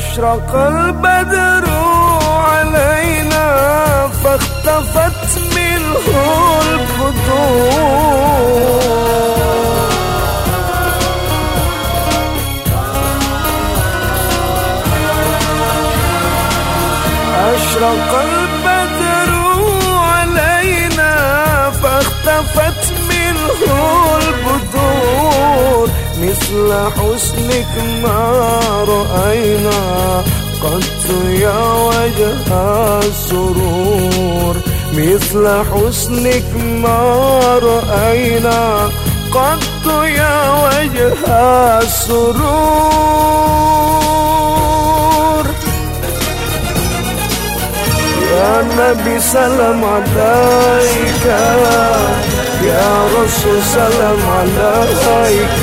أشرق البدر علينا فاختفت منه البدور أشرق البدر علينا فاختفت منه البدور. مثل حسنك ما رأينا قد يا وجه السرور مثل حسنك ما رأينا. قد يا وجه السرور. يا نبي سلام عليك. يا رسول سلام عليك.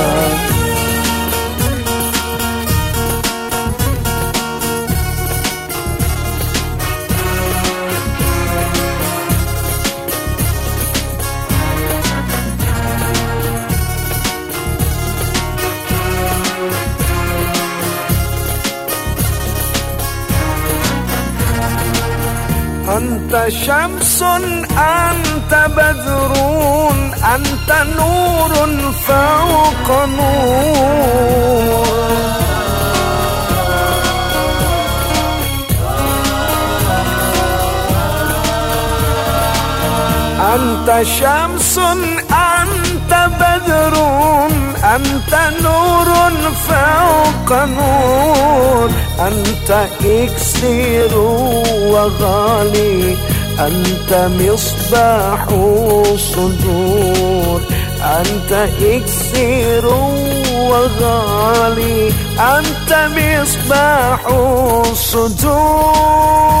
أنت شمس أنت بدر أنت نور فوق نور. أنت شمس أنت بدر أنت نور فوق نور. أنت إكسير وغالي أنت مصباح صدور. أنت إكسير وغالي أنت مصباح صدور.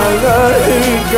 عليك